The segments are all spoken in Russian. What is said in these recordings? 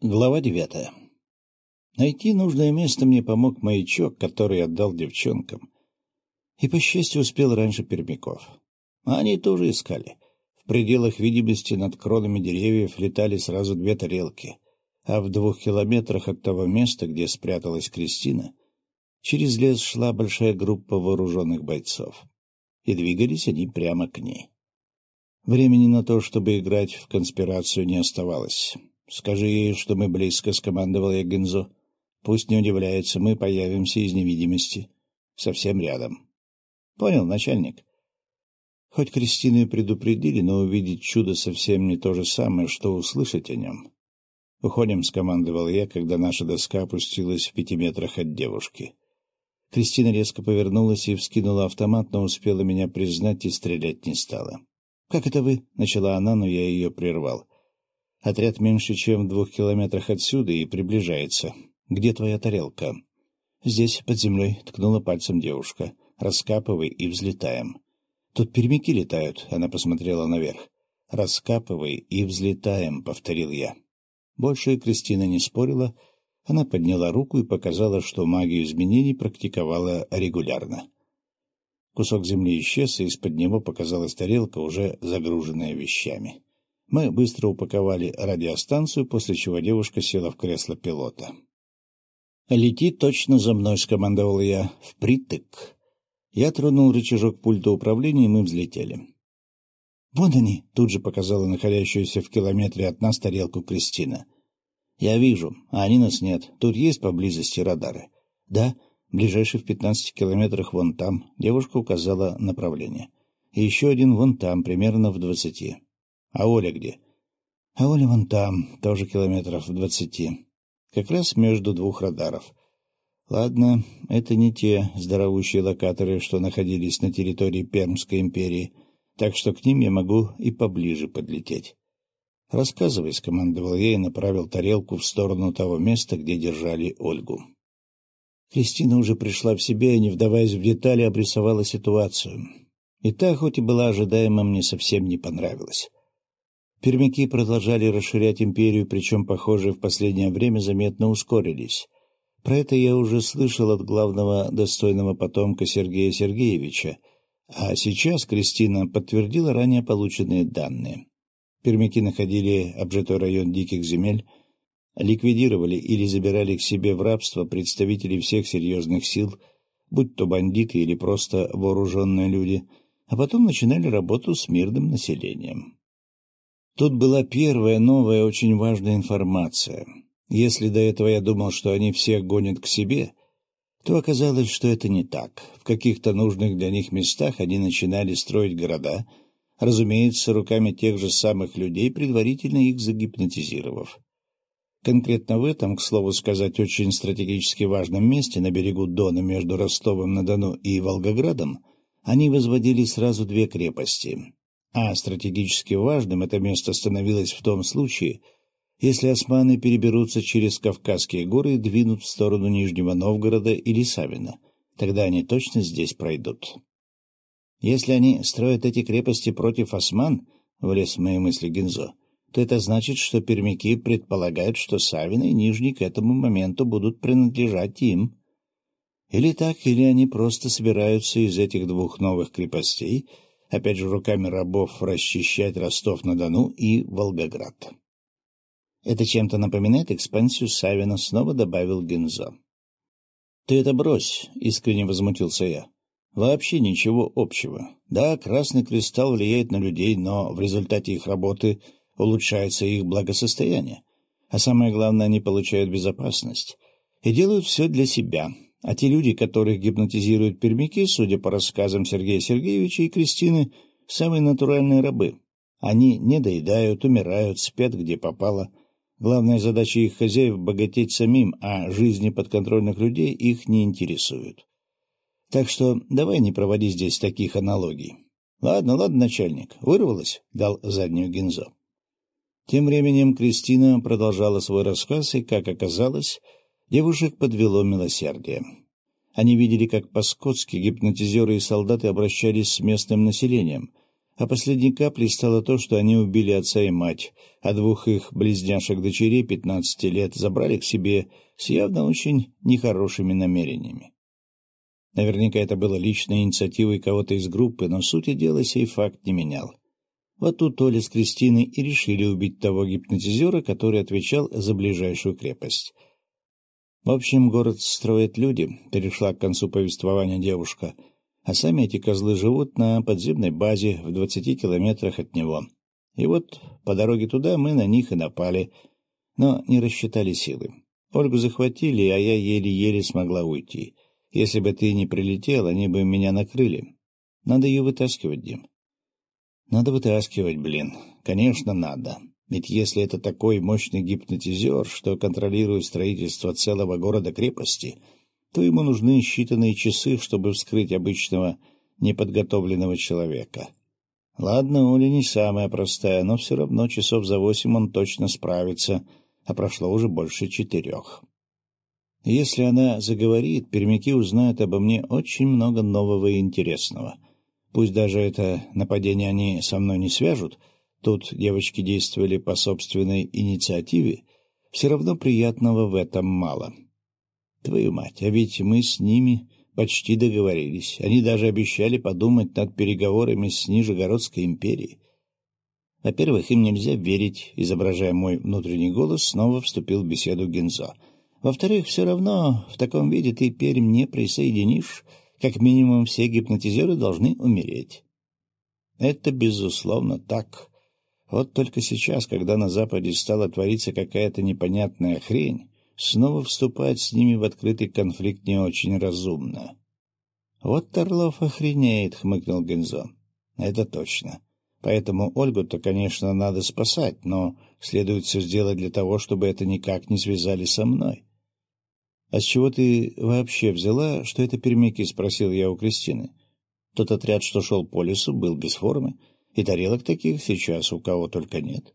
Глава девятая. Найти нужное место мне помог маячок, который отдал девчонкам. И, по счастью, успел раньше пермяков. А они тоже искали. В пределах видимости над кронами деревьев летали сразу две тарелки, а в двух километрах от того места, где спряталась Кристина, через лес шла большая группа вооруженных бойцов. И двигались они прямо к ней. Времени на то, чтобы играть в конспирацию, не оставалось. Скажи ей, что мы близко, — скомандовал я Гензо. Пусть не удивляется, мы появимся из невидимости. Совсем рядом. Понял, начальник? Хоть Кристину и предупредили, но увидеть чудо совсем не то же самое, что услышать о нем. «Уходим», — скомандовал я, когда наша доска опустилась в пяти метрах от девушки. Кристина резко повернулась и вскинула автомат, но успела меня признать и стрелять не стала. «Как это вы?» — начала она, но я ее прервал. Отряд меньше, чем в двух километрах отсюда и приближается. Где твоя тарелка? Здесь, под землей, ткнула пальцем девушка. Раскапывай и взлетаем. Тут пермяки летают, она посмотрела наверх. Раскапывай и взлетаем, повторил я. Больше Кристина не спорила. Она подняла руку и показала, что магию изменений практиковала регулярно. Кусок земли исчез, и из-под него показалась тарелка, уже загруженная вещами. Мы быстро упаковали радиостанцию, после чего девушка села в кресло пилота. «Лети точно за мной», — скомандовал я, — «впритык». Я тронул рычажок пульта управления, и мы взлетели. «Вон они!» — тут же показала находящуюся в километре от нас тарелку Кристина. «Я вижу, а они нас нет. Тут есть поблизости радары?» «Да, ближайший в пятнадцати километрах вон там», — девушка указала направление. «И еще один вон там, примерно в двадцати». А Оля где? А Оля вон там, тоже километров в двадцати. Как раз между двух радаров. Ладно, это не те здоровущие локаторы, что находились на территории Пермской империи, так что к ним я могу и поближе подлететь. «Рассказывай», — скомандовал я и направил тарелку в сторону того места, где держали Ольгу. Кристина уже пришла в себя и, не вдаваясь в детали, обрисовала ситуацию. И та, хоть и была ожидаема, мне совсем не понравилась. Пермяки продолжали расширять империю, причем, похоже, в последнее время заметно ускорились. Про это я уже слышал от главного достойного потомка Сергея Сергеевича, а сейчас Кристина подтвердила ранее полученные данные. Пермяки находили обжитой район диких земель, ликвидировали или забирали к себе в рабство представителей всех серьезных сил, будь то бандиты или просто вооруженные люди, а потом начинали работу с мирным населением. Тут была первая новая очень важная информация. Если до этого я думал, что они всех гонят к себе, то оказалось, что это не так. В каких-то нужных для них местах они начинали строить города, разумеется, руками тех же самых людей, предварительно их загипнотизировав. Конкретно в этом, к слову сказать, очень стратегически важном месте на берегу Дона между Ростовом-на-Дону и Волгоградом они возводили сразу две крепости а стратегически важным это место становилось в том случае, если османы переберутся через Кавказские горы и двинут в сторону Нижнего Новгорода или Савина. Тогда они точно здесь пройдут. Если они строят эти крепости против осман, — влез в мои мысли Гензо, — то это значит, что пермяки предполагают, что Савина и Нижний к этому моменту будут принадлежать им. Или так, или они просто собираются из этих двух новых крепостей — опять же руками рабов, расчищать Ростов-на-Дону и Волгоград. Это чем-то напоминает экспансию Савина, снова добавил Гензо. — Ты это брось, — искренне возмутился я. — Вообще ничего общего. Да, Красный Кристалл влияет на людей, но в результате их работы улучшается их благосостояние. А самое главное, они получают безопасность. И делают все для себя, а те люди, которых гипнотизируют пермяки, судя по рассказам Сергея Сергеевича и Кристины, самые натуральные рабы. Они не доедают, умирают, спят где попало. Главная задача их хозяев — богатеть самим, а жизни подконтрольных людей их не интересуют. Так что давай не проводи здесь таких аналогий. — Ладно, ладно, начальник, вырвалась, — дал заднюю Гензо. Тем временем Кристина продолжала свой рассказ, и, как оказалось, Девушек подвело милосердие. Они видели, как по-скотски гипнотизеры и солдаты обращались с местным населением. А последней каплей стало то, что они убили отца и мать, а двух их близняшек-дочерей пятнадцати лет забрали к себе с явно очень нехорошими намерениями. Наверняка это было личной инициативой кого-то из группы, но сути дела сей факт не менял. Вот тут Оля с Кристиной и решили убить того гипнотизера, который отвечал за ближайшую крепость. В общем, город строят люди, перешла к концу повествования девушка, а сами эти козлы живут на подземной базе в двадцати километрах от него. И вот по дороге туда мы на них и напали, но не рассчитали силы. Ольгу захватили, а я еле-еле смогла уйти. Если бы ты не прилетел, они бы меня накрыли. Надо ее вытаскивать, Дим. Надо вытаскивать, блин. Конечно, надо. Ведь если это такой мощный гипнотизер, что контролирует строительство целого города-крепости, то ему нужны считанные часы, чтобы вскрыть обычного неподготовленного человека. Ладно, Оля не самая простая, но все равно часов за восемь он точно справится, а прошло уже больше четырех. Если она заговорит, пермяки узнают обо мне очень много нового и интересного. Пусть даже это нападение они со мной не свяжут, тут девочки действовали по собственной инициативе, все равно приятного в этом мало. Твою мать, а ведь мы с ними почти договорились. Они даже обещали подумать над переговорами с Нижегородской империей. Во-первых, им нельзя верить, изображая мой внутренний голос, снова вступил в беседу Гензо — во-вторых, все равно в таком виде ты Пермь не присоединишь. Как минимум все гипнотизеры должны умереть. Это, безусловно, так. Вот только сейчас, когда на Западе стала твориться какая-то непонятная хрень, снова вступать с ними в открытый конфликт не очень разумно. — Вот Орлов охренеет, — хмыкнул Гензо. — Это точно. Поэтому Ольгу-то, конечно, надо спасать, но следует все сделать для того, чтобы это никак не связали со мной. — А с чего ты вообще взяла, что это пермяки? — спросил я у Кристины. Тот отряд, что шел по лесу, был без формы, и тарелок таких сейчас у кого только нет.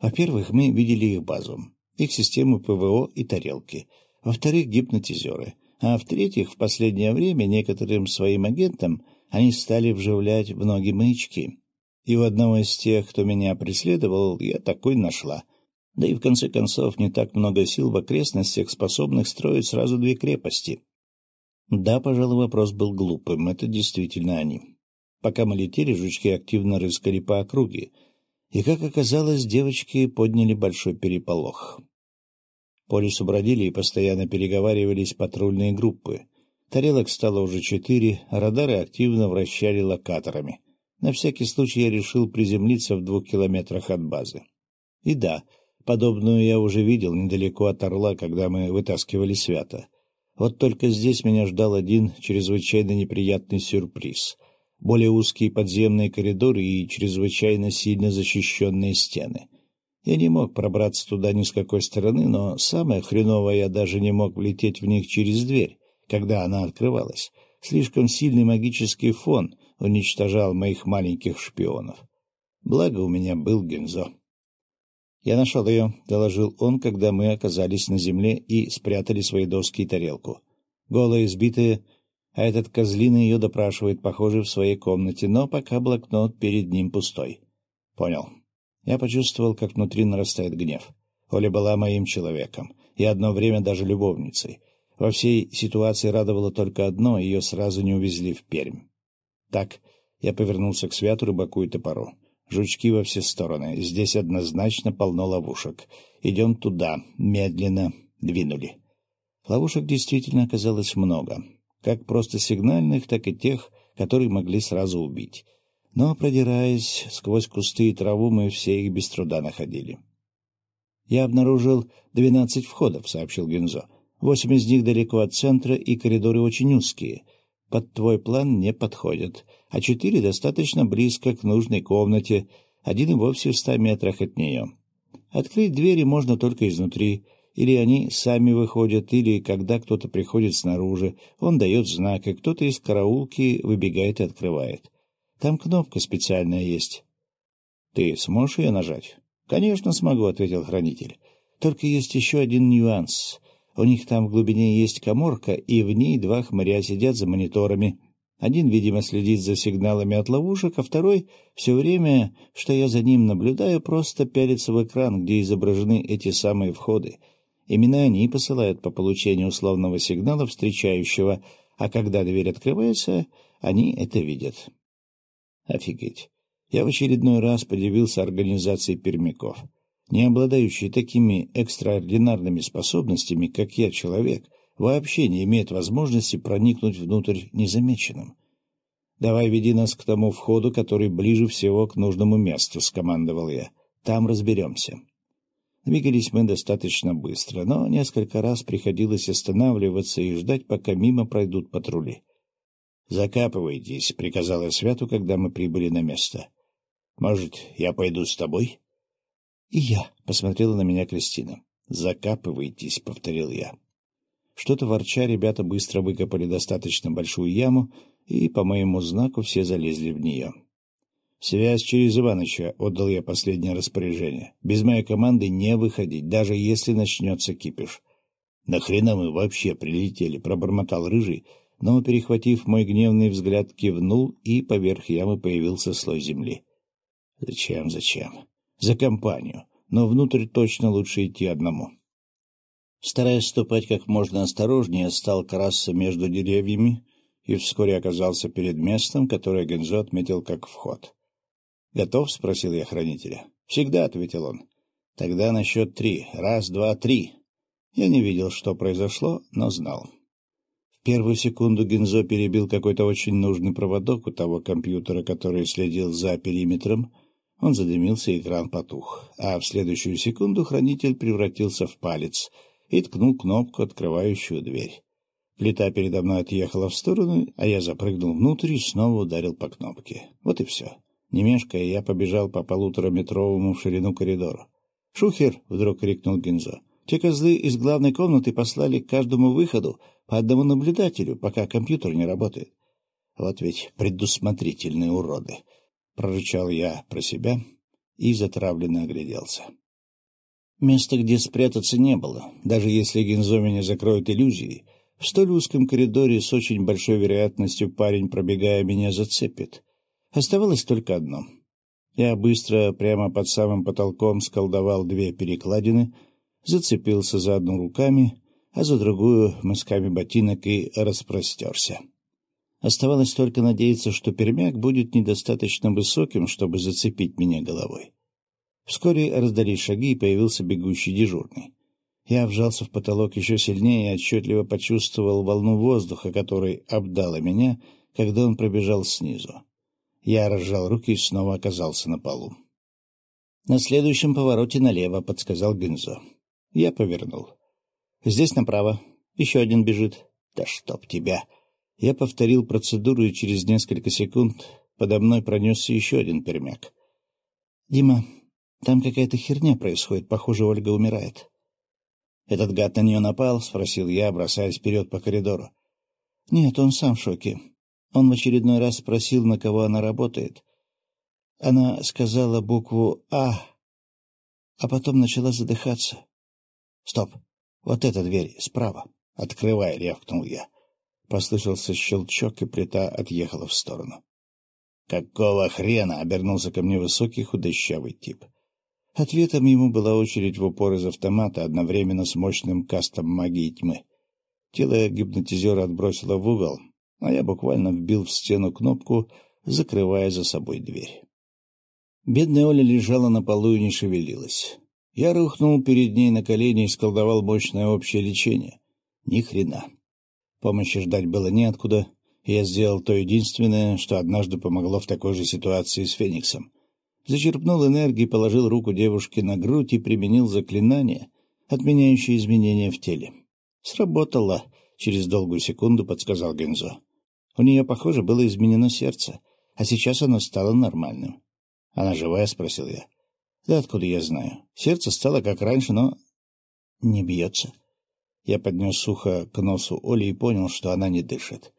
Во-первых, мы видели их базу, их систему ПВО и тарелки. Во-вторых, гипнотизеры. А в-третьих, в последнее время некоторым своим агентам они стали вживлять в ноги маячки. И у одного из тех, кто меня преследовал, я такой нашла — да и в конце концов не так много сил в окрестностях, способных строить сразу две крепости. Да, пожалуй, вопрос был глупым, это действительно они. Пока мы летели, жучки активно рыскали по округе, и, как оказалось, девочки подняли большой переполох. По лесу бродили и постоянно переговаривались патрульные группы. Тарелок стало уже четыре, а радары активно вращали локаторами. На всякий случай я решил приземлиться в двух километрах от базы. И да, Подобную я уже видел недалеко от Орла, когда мы вытаскивали свято. Вот только здесь меня ждал один чрезвычайно неприятный сюрприз. Более узкие подземные коридоры и чрезвычайно сильно защищенные стены. Я не мог пробраться туда ни с какой стороны, но самое хреновое, я даже не мог влететь в них через дверь, когда она открывалась. Слишком сильный магический фон уничтожал моих маленьких шпионов. Благо у меня был Гензо. «Я нашел ее», — доложил он, когда мы оказались на земле и спрятали свои доски и тарелку. Голая, избитая, а этот козлин ее допрашивает, похоже, в своей комнате, но пока блокнот перед ним пустой. «Понял». Я почувствовал, как внутри нарастает гнев. Оля была моим человеком и одно время даже любовницей. Во всей ситуации радовало только одно — ее сразу не увезли в Пермь. Так, я повернулся к Святу, Рыбаку и Топору. Жучки во все стороны. Здесь однозначно полно ловушек. Идем туда. Медленно. Двинули. Ловушек действительно оказалось много. Как просто сигнальных, так и тех, которые могли сразу убить. Но, продираясь сквозь кусты и траву, мы все их без труда находили. «Я обнаружил двенадцать входов», — сообщил Гензо. «Восемь из них далеко от центра, и коридоры очень узкие. Под твой план не подходят а четыре достаточно близко к нужной комнате, один и вовсе в ста метрах от нее. Открыть двери можно только изнутри, или они сами выходят, или когда кто-то приходит снаружи, он дает знак, и кто-то из караулки выбегает и открывает. Там кнопка специальная есть. — Ты сможешь ее нажать? — Конечно смогу, — ответил хранитель. — Только есть еще один нюанс. У них там в глубине есть коморка, и в ней два хмыря сидят за мониторами. Один, видимо, следит за сигналами от ловушек, а второй все время, что я за ним наблюдаю, просто пялится в экран, где изображены эти самые входы. Именно они посылают по получению условного сигнала встречающего, а когда дверь открывается, они это видят. Офигеть. Я в очередной раз подивился организации пермяков. Не обладающий такими экстраординарными способностями, как я, человек, вообще не имеет возможности проникнуть внутрь незамеченным. «Давай веди нас к тому входу, который ближе всего к нужному месту», — скомандовал я. «Там разберемся». Двигались мы достаточно быстро, но несколько раз приходилось останавливаться и ждать, пока мимо пройдут патрули. «Закапывайтесь», — приказала Святу, когда мы прибыли на место. «Может, я пойду с тобой?» «И я», — посмотрела на меня Кристина. «Закапывайтесь», — повторил я. Что-то ворча, ребята быстро выкопали достаточно большую яму, и, по моему знаку, все залезли в нее. «Связь через Иваныча», — отдал я последнее распоряжение. «Без моей команды не выходить, даже если начнется кипиш». «Нахрена мы вообще прилетели?» — пробормотал Рыжий, но, перехватив мой гневный взгляд, кивнул, и поверх ямы появился слой земли. «Зачем, зачем?» «За компанию, но внутрь точно лучше идти одному». Стараясь ступать как можно осторожнее, стал красться между деревьями и вскоре оказался перед местом, которое Гензо отметил как вход. «Готов?» — спросил я хранителя. «Всегда», — ответил он. «Тогда на счет три. Раз, два, три». Я не видел, что произошло, но знал. В первую секунду Гензо перебил какой-то очень нужный проводок у того компьютера, который следил за периметром. Он задымился, и экран потух. А в следующую секунду хранитель превратился в палец — и ткнул кнопку, открывающую дверь. Плита передо мной отъехала в сторону, а я запрыгнул внутрь и снова ударил по кнопке. Вот и все. Не мешкая, я побежал по полутораметровому в ширину коридору. «Шухер!» — вдруг крикнул Гинзо. «Те козлы из главной комнаты послали к каждому выходу по одному наблюдателю, пока компьютер не работает». «Вот ведь предусмотрительные уроды!» — прорычал я про себя и затравленно огляделся. Места, где спрятаться, не было. Даже если Гензо меня закроет иллюзией, в столь узком коридоре с очень большой вероятностью парень, пробегая, меня зацепит. Оставалось только одно. Я быстро, прямо под самым потолком, сколдовал две перекладины, зацепился за одну руками, а за другую — мысками ботинок и распростерся. Оставалось только надеяться, что пермяк будет недостаточно высоким, чтобы зацепить меня головой. Вскоре раздались шаги, и появился бегущий дежурный. Я вжался в потолок еще сильнее и отчетливо почувствовал волну воздуха, который обдала меня, когда он пробежал снизу. Я разжал руки и снова оказался на полу. «На следующем повороте налево», — подсказал Гинзо. Я повернул. «Здесь направо. Еще один бежит. Да чтоб тебя!» Я повторил процедуру, и через несколько секунд подо мной пронесся еще один пермяк. «Дима, там какая-то херня происходит. Похоже, Ольга умирает. — Этот гад на нее напал? — спросил я, бросаясь вперед по коридору. — Нет, он сам в шоке. Он в очередной раз спросил, на кого она работает. Она сказала букву «А», а потом начала задыхаться. — Стоп! Вот эта дверь справа. — Открывай, — рявкнул я. Послышался щелчок, и плита отъехала в сторону. — Какого хрена? — обернулся ко мне высокий худощавый тип. — Ответом ему была очередь в упор из автомата, одновременно с мощным кастом магии тьмы. Тело гипнотизера отбросило в угол, а я буквально вбил в стену кнопку, закрывая за собой дверь. Бедная Оля лежала на полу и не шевелилась. Я рухнул перед ней на колени и сколдовал мощное общее лечение. Ни хрена. Помощи ждать было неоткуда, и я сделал то единственное, что однажды помогло в такой же ситуации с Фениксом зачерпнул энергии, положил руку девушке на грудь и применил заклинание, отменяющее изменения в теле. «Сработало», — через долгую секунду подсказал Гензо. «У нее, похоже, было изменено сердце, а сейчас оно стало нормальным». «Она живая?» — спросил я. «Да откуда я знаю? Сердце стало как раньше, но не бьется». Я поднес ухо к носу Оли и понял, что она не дышит.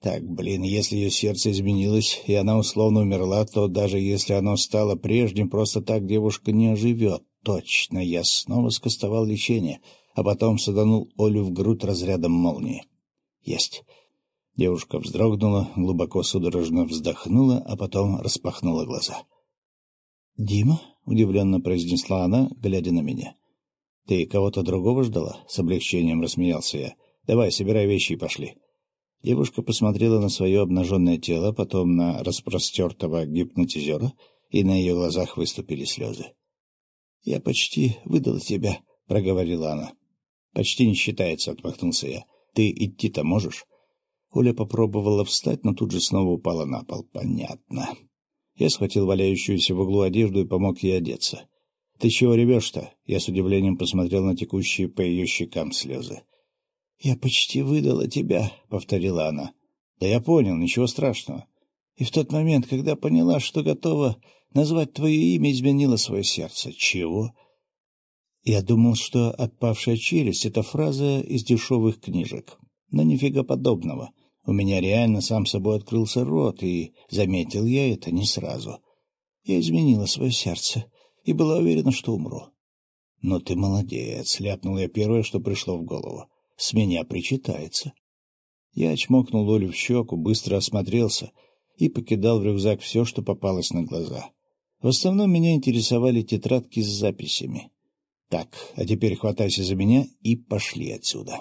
Так, блин, если ее сердце изменилось, и она условно умерла, то даже если оно стало прежним, просто так девушка не оживет. Точно, я снова скостовал лечение, а потом саданул Олю в грудь разрядом молнии. Есть. Девушка вздрогнула, глубоко судорожно вздохнула, а потом распахнула глаза. — Дима? — удивленно произнесла она, глядя на меня. — Ты кого-то другого ждала? — с облегчением рассмеялся я. — Давай, собирай вещи и пошли. Девушка посмотрела на свое обнаженное тело, потом на распростертого гипнотизера, и на ее глазах выступили слезы. — Я почти выдала тебя, — проговорила она. — Почти не считается, — отмахнулся я. — Ты идти-то можешь? Оля попробовала встать, но тут же снова упала на пол. Понятно. Я схватил валяющуюся в углу одежду и помог ей одеться. — Ты чего ревешь-то? Я с удивлением посмотрел на текущие по ее щекам слезы. — Я почти выдала тебя, — повторила она. — Да я понял, ничего страшного. И в тот момент, когда поняла, что готова назвать твое имя, изменила свое сердце. Чего? Я думал, что «отпавшая челюсть» — это фраза из дешевых книжек. Но нифига подобного. У меня реально сам собой открылся рот, и заметил я это не сразу. Я изменила свое сердце и была уверена, что умру. — Но ты молодец, — ляпнул я первое, что пришло в голову. — С меня причитается. Я чмокнул Олю в щеку, быстро осмотрелся и покидал в рюкзак все, что попалось на глаза. В основном меня интересовали тетрадки с записями. Так, а теперь хватайся за меня и пошли отсюда.